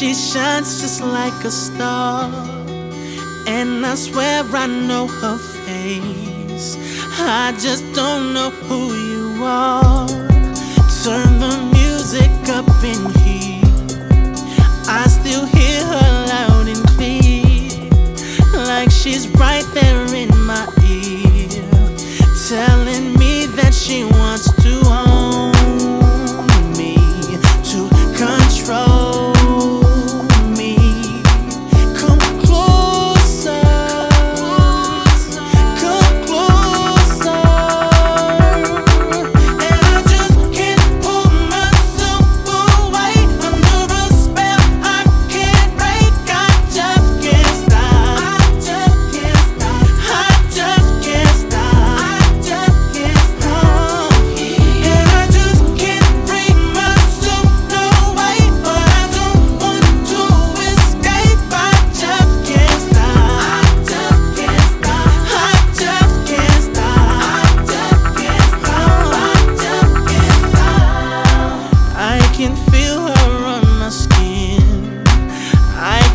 she shines just like a star. And I swear I know her face. I just don't know who Turn the music up in here. I still hear her loud and clear, like she's right there in my ear, telling me that she.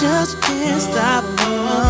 just can't stop.